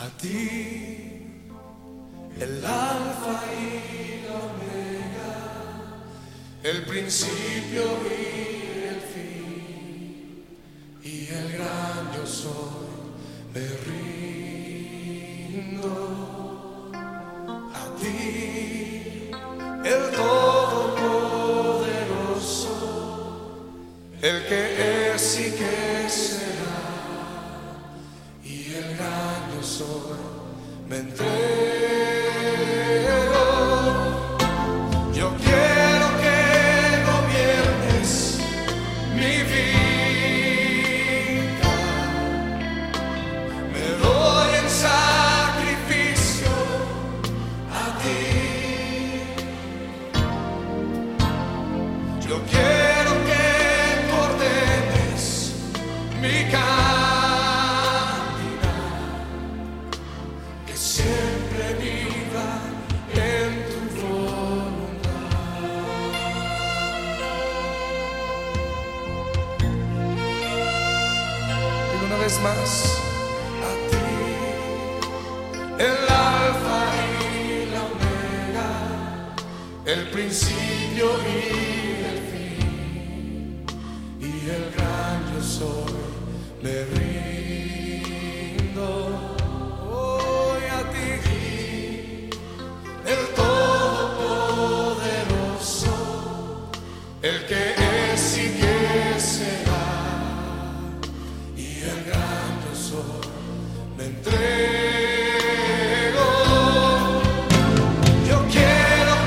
a ti, el alfa y la omega, el principio y el fin, y el gran yo soy, me rindo. A ti, el todopoderoso, el que es y que será, me entrego. Más, a ti, el alfa y la omega, el principio y el que es y que será y el gran yo soy, me entrego. Yo quiero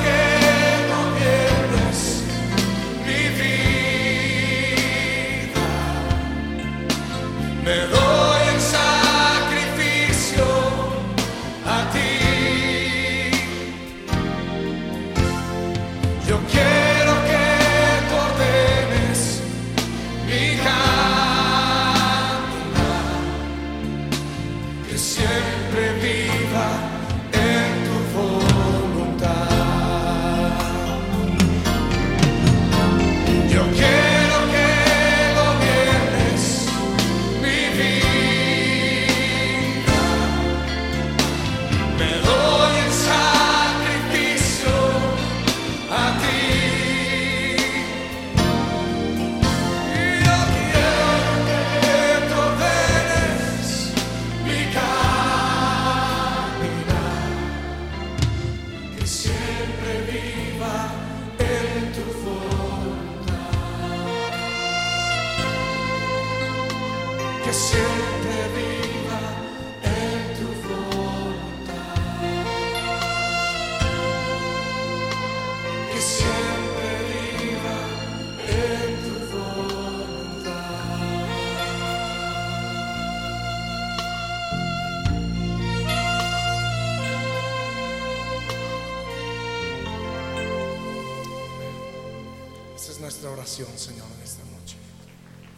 nuestra oración, Señor, en esta noche.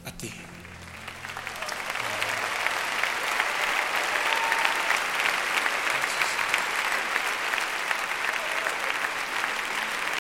A ti.